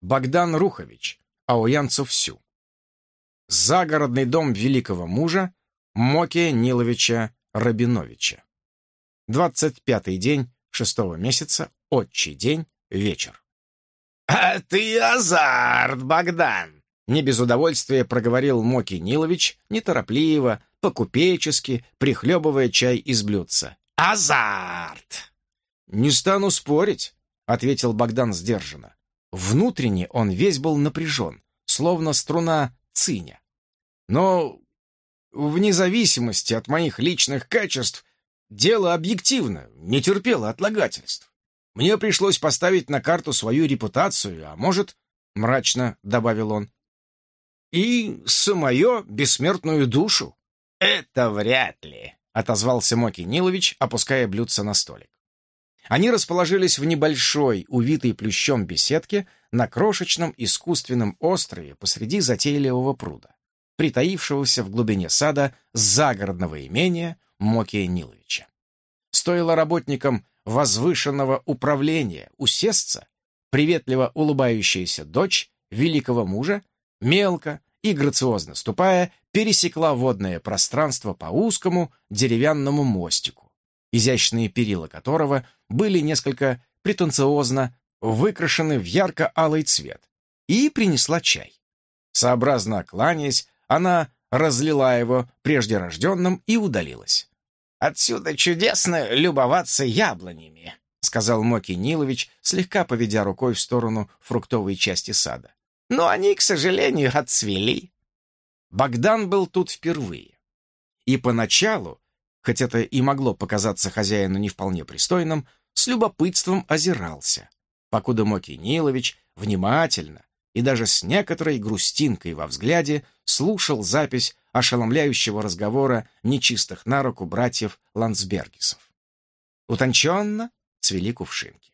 Богдан Рухович, Ауянцу всю. Загородный дом великого мужа Моке Ниловича Рабиновича. 25-й день шестого месяца, отчий день, вечер. «А ты азарт, Богдан!» Не без удовольствия проговорил Моки Нилович, неторопливо, по-купечески, прихлебывая чай из блюдца. «Азарт!» «Не стану спорить», — ответил Богдан сдержанно. Внутренне он весь был напряжен, словно струна циня. Но вне зависимости от моих личных качеств дело объективно, не терпело отлагательств. Мне пришлось поставить на карту свою репутацию, а может, мрачно добавил он, и самую бессмертную душу. «Это вряд ли», — отозвался Моки Нилович, опуская блюдце на столик. Они расположились в небольшой, увитой плющом беседке на крошечном искусственном острове посреди затейливого пруда, притаившегося в глубине сада загородного имения Мокия Ниловича. Стоило работникам возвышенного управления усесться, приветливо улыбающаяся дочь великого мужа, мелко и грациозно ступая, пересекла водное пространство по узкому деревянному мостику, изящные перила которого были несколько претенциозно выкрашены в ярко-алый цвет, и принесла чай. Сообразно кланяясь, она разлила его прежде рожденным и удалилась. «Отсюда чудесно любоваться яблонями», — сказал Моки Нилович, слегка поведя рукой в сторону фруктовой части сада. «Но они, к сожалению, отцвели». Богдан был тут впервые. И поначалу хоть это и могло показаться хозяину не вполне пристойным, с любопытством озирался, покуда Моки Нилович внимательно и даже с некоторой грустинкой во взгляде слушал запись ошеломляющего разговора нечистых на руку братьев Ландсбергисов. Утонченно цвели кувшинки.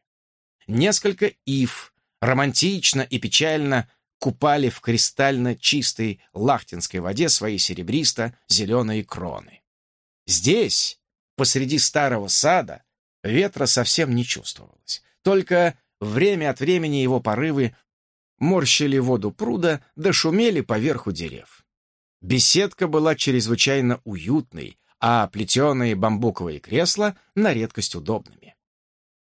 Несколько ив романтично и печально купали в кристально чистой лахтинской воде свои серебристо-зеленые кроны. Здесь, посреди старого сада, ветра совсем не чувствовалось. Только время от времени его порывы морщили воду пруда да шумели поверху дерев. Беседка была чрезвычайно уютной, а плетеные бамбуковые кресла на редкость удобными.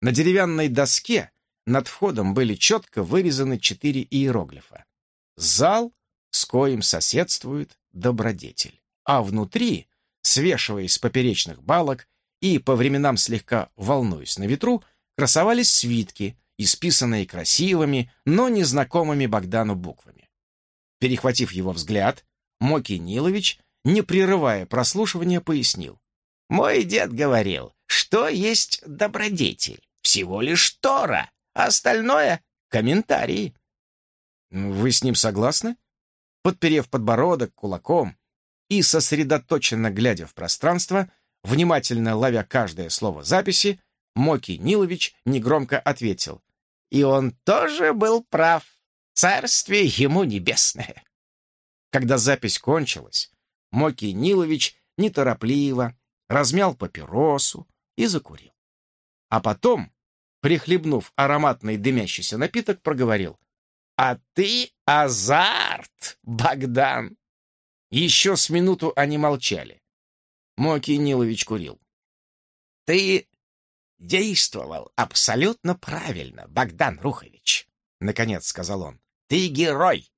На деревянной доске над входом были четко вырезаны четыре иероглифа. Зал, с коим соседствует добродетель. А внутри свешиваясь с поперечных балок и, по временам слегка волнуясь на ветру, красовались свитки, исписанные красивыми, но незнакомыми Богдану буквами. Перехватив его взгляд, Моки Нилович, не прерывая прослушивания, пояснил. «Мой дед говорил, что есть добродетель, всего лишь Тора, а остальное — комментарии». «Вы с ним согласны?» Подперев подбородок кулаком, и, сосредоточенно глядя в пространство, внимательно ловя каждое слово записи, Моки Нилович негромко ответил. «И он тоже был прав. Царствие ему небесное». Когда запись кончилась, Моки Нилович неторопливо размял папиросу и закурил. А потом, прихлебнув ароматный дымящийся напиток, проговорил. «А ты азарт, Богдан!» Еще с минуту они молчали. Моки Нилович курил. «Ты действовал абсолютно правильно, Богдан Рухович», — наконец сказал он. «Ты герой.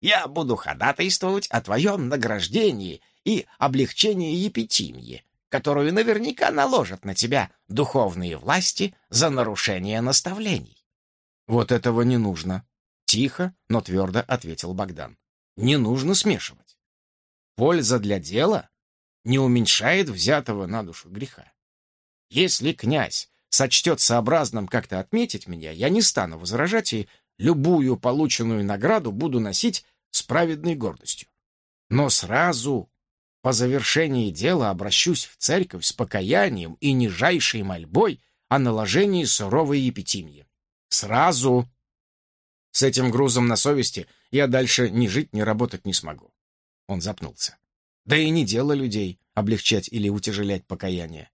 Я буду ходатайствовать о твоем награждении и облегчении епитимии, которую наверняка наложат на тебя духовные власти за нарушение наставлений». «Вот этого не нужно», — тихо, но твердо ответил Богдан. «Не нужно смешивать. Польза для дела не уменьшает взятого на душу греха. Если князь сочтет сообразным как-то отметить меня, я не стану возражать и любую полученную награду буду носить с праведной гордостью. Но сразу по завершении дела обращусь в церковь с покаянием и нижайшей мольбой о наложении суровой епитимии. Сразу! С этим грузом на совести я дальше ни жить, ни работать не смогу. Он запнулся. Да и не дело людей облегчать или утяжелять покаяние.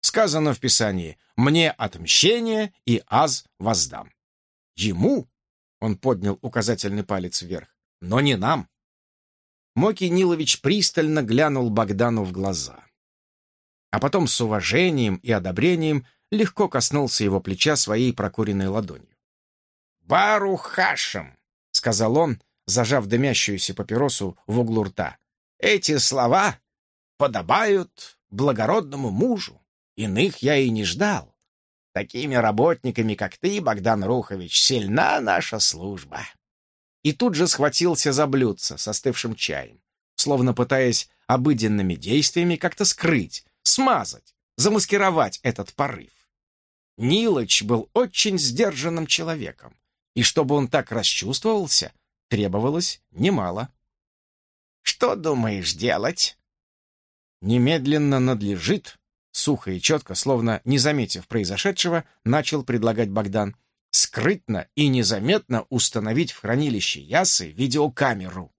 Сказано в Писании «Мне отмщение и аз воздам». Ему, Он поднял указательный палец вверх. «Но не нам!» Моки Нилович пристально глянул Богдану в глаза. А потом с уважением и одобрением легко коснулся его плеча своей прокуренной ладонью. «Барухашем!» — сказал он, зажав дымящуюся папиросу в углу рта. «Эти слова подобают благородному мужу. Иных я и не ждал. Такими работниками, как ты, Богдан Рухович, сильна наша служба». И тут же схватился за блюдце с остывшим чаем, словно пытаясь обыденными действиями как-то скрыть, смазать, замаскировать этот порыв. Нилыч был очень сдержанным человеком, и чтобы он так расчувствовался, требовалось немало. «Что думаешь делать?» «Немедленно надлежит», сухо и четко, словно не заметив произошедшего, начал предлагать Богдан, скрытно и незаметно установить в хранилище Ясы видеокамеру,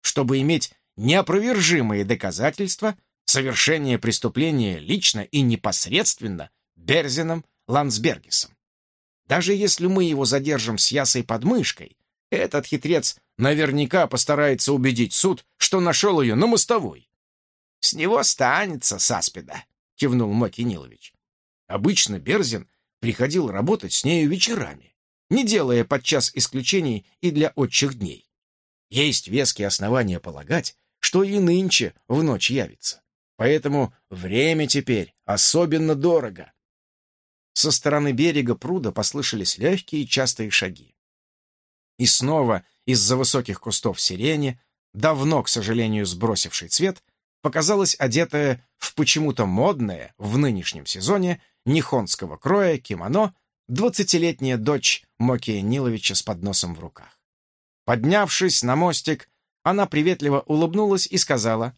чтобы иметь неопровержимые доказательства совершения преступления лично и непосредственно Берзином Ландсбергисом. Даже если мы его задержим с Ясой под мышкой, этот хитрец наверняка постарается убедить суд, что нашел ее на мостовой. — С него станется, Саспида, — кивнул Маки Нилович. Обычно Берзин приходил работать с нею вечерами, не делая подчас исключений и для отчих дней. Есть веские основания полагать, что и нынче в ночь явится. Поэтому время теперь особенно дорого. Со стороны берега пруда послышались легкие и частые шаги. И снова из-за высоких кустов сирени, давно, к сожалению, сбросивший цвет, показалась одетая в почему-то модное в нынешнем сезоне нихонского кроя кимоно двадцатилетняя дочь Мокия Ниловича с подносом в руках. Поднявшись на мостик, она приветливо улыбнулась и сказала,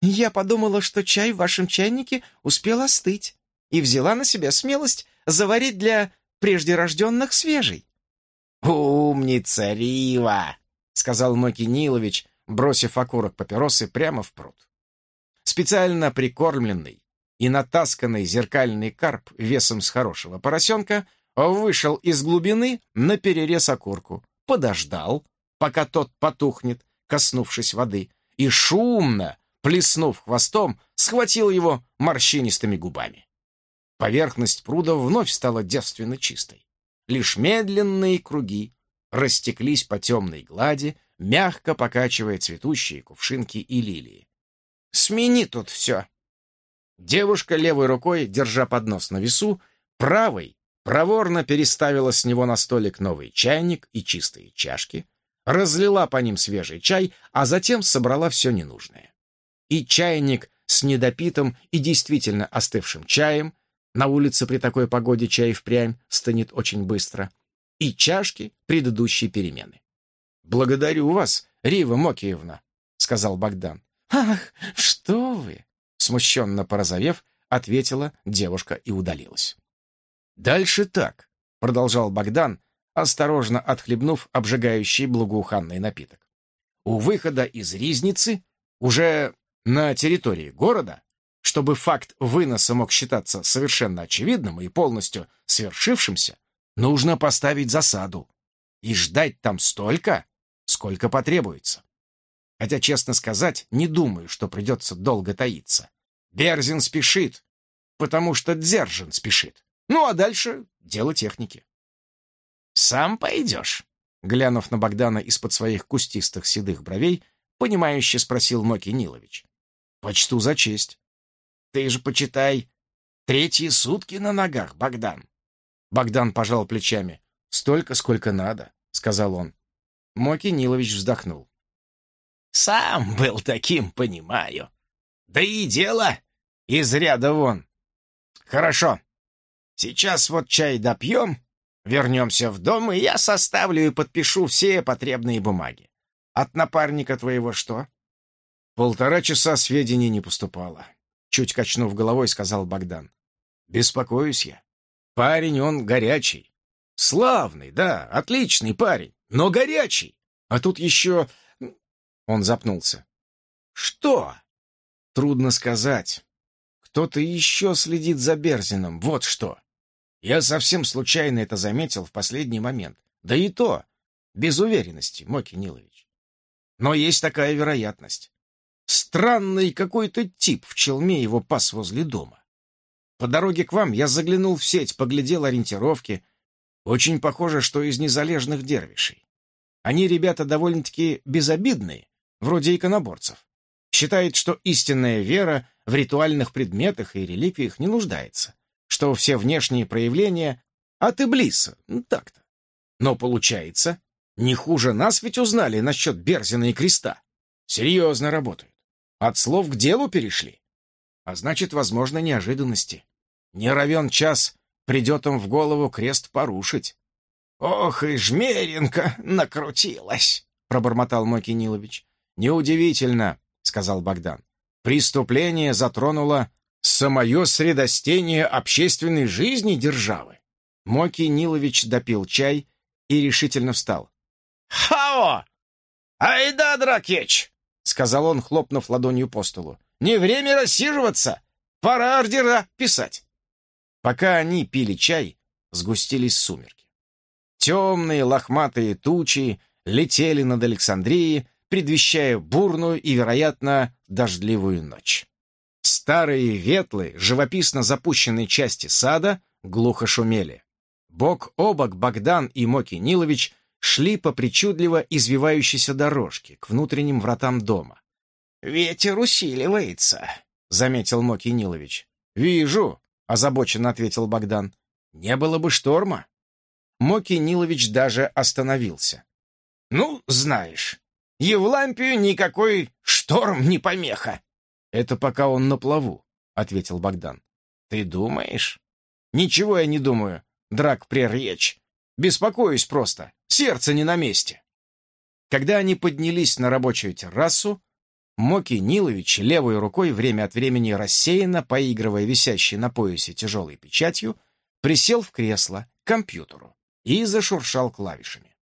«Я подумала, что чай в вашем чайнике успел остыть и взяла на себя смелость заварить для преждерожденных свежий. «Умница, Рива!» — сказал Моки Нилович, бросив окурок папиросы прямо в пруд. Специально прикормленный и натасканный зеркальный карп весом с хорошего поросенка вышел из глубины на перерез окурку, подождал, пока тот потухнет, коснувшись воды, и шумно, плеснув хвостом, схватил его морщинистыми губами. Поверхность пруда вновь стала девственно чистой. Лишь медленные круги растеклись по темной глади, мягко покачивая цветущие кувшинки и лилии. «Смени тут все!» Девушка левой рукой, держа поднос на весу, правой проворно переставила с него на столик новый чайник и чистые чашки, разлила по ним свежий чай, а затем собрала все ненужное. И чайник с недопитым и действительно остывшим чаем, на улице при такой погоде чай впрямь стынет очень быстро. И чашки предыдущей перемены. «Благодарю вас, Рива Мокиевна», — сказал Богдан. «Ах, что вы!» — смущенно порозовев, ответила девушка и удалилась. «Дальше так», — продолжал Богдан, осторожно отхлебнув обжигающий благоуханный напиток. «У выхода из Ризницы, уже на территории города, чтобы факт выноса мог считаться совершенно очевидным и полностью свершившимся, нужно поставить засаду и ждать там столько, сколько потребуется. Хотя, честно сказать, не думаю, что придется долго таиться. Берзин спешит, потому что Дзержин спешит. Ну, а дальше дело техники. «Сам пойдешь?» Глянув на Богдана из-под своих кустистых седых бровей, понимающе спросил Моки Нилович. «Почту за честь. Ты же, почитай, третьи сутки на ногах, Богдан. Богдан пожал плечами. «Столько, сколько надо», — сказал он. Моки Нилович вздохнул. «Сам был таким, понимаю. Да и дело из ряда вон. Хорошо. Сейчас вот чай допьем, вернемся в дом, и я составлю и подпишу все потребные бумаги. От напарника твоего что?» Полтора часа сведений не поступало. Чуть качнув головой, сказал Богдан. Беспокоюсь я. Парень он горячий. Славный, да, отличный парень, но горячий. А тут еще... Он запнулся. Что? Трудно сказать. Кто-то еще следит за Берзином, вот что. Я совсем случайно это заметил в последний момент. Да и то, без уверенности, Моки Нилович. Но есть такая вероятность. Странный какой-то тип в челме его пас возле дома. По дороге к вам я заглянул в сеть, поглядел ориентировки. Очень похоже, что из незалежных дервишей. Они ребята довольно-таки безобидные, вроде иконоборцев. Считает, что истинная вера в ритуальных предметах и реликвиях не нуждается, что все внешние проявления от Иблиса, ну, так-то. Но получается, не хуже нас ведь узнали насчет Берзина и Креста. Серьезно работают. От слов к делу перешли. А значит, возможно, неожиданности. Не равен час, придет им в голову крест порушить. «Ох и жмеренка накрутилась!» — пробормотал Мой Кинилович. «Неудивительно», — сказал Богдан. «Преступление затронуло самое средостение общественной жизни державы». Моки Нилович допил чай и решительно встал. «Хао! Айда, Дракеч!» — сказал он, хлопнув ладонью по столу. «Не время рассиживаться! Пора ордера писать!» Пока они пили чай, сгустились сумерки. Темные лохматые тучи летели над Александрией, предвещая бурную и, вероятно, дождливую ночь. Старые ветлы, живописно запущенные части сада, глухо шумели. Бок о бок Богдан и Моки Нилович шли по причудливо извивающейся дорожке к внутренним вратам дома. «Ветер усиливается», — заметил Моки Нилович. «Вижу», — озабоченно ответил Богдан. «Не было бы шторма». Моки Нилович даже остановился. «Ну, знаешь, Евлампию никакой шторм не помеха». «Это пока он на плаву», — ответил Богдан. «Ты думаешь?» «Ничего я не думаю, драк преречь. Беспокоюсь просто, сердце не на месте». Когда они поднялись на рабочую террасу, Моки Нилович левой рукой время от времени рассеянно, поигрывая висящей на поясе тяжелой печатью, присел в кресло к компьютеру и зашуршал клавишами.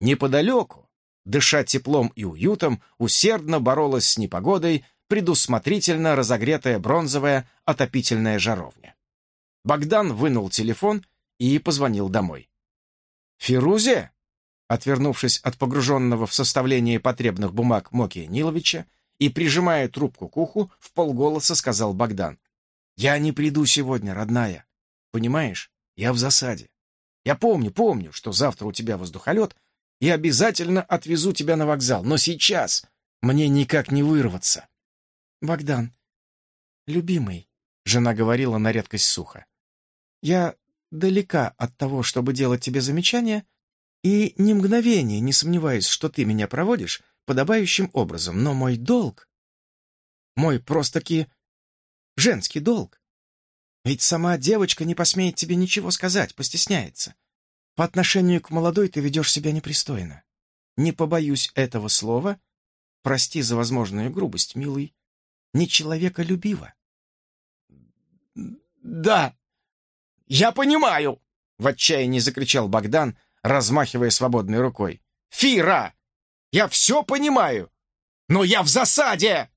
Неподалеку, дыша теплом и уютом, усердно боролась с непогодой предусмотрительно разогретая бронзовая отопительная жаровня. Богдан вынул телефон и позвонил домой. «Фирузе?» Отвернувшись от погруженного в составление потребных бумаг Моки Ниловича и прижимая трубку к уху, в полголоса сказал Богдан. «Я не приду сегодня, родная. Понимаешь, я в засаде. Я помню, помню, что завтра у тебя воздухолет, и обязательно отвезу тебя на вокзал. Но сейчас мне никак не вырваться. Богдан, любимый, жена говорила на редкость сухо, я далека от того, чтобы делать тебе замечания, и ни мгновения не сомневаюсь, что ты меня проводишь подобающим образом, но мой долг, мой просто-таки женский долг, ведь сама девочка не посмеет тебе ничего сказать, постесняется. По отношению к молодой ты ведешь себя непристойно. Не побоюсь этого слова. Прости за возможную грубость, милый. Не человеколюбиво. «Да, я понимаю!» — в отчаянии закричал Богдан, размахивая свободной рукой. «Фира! Я все понимаю! Но я в засаде!»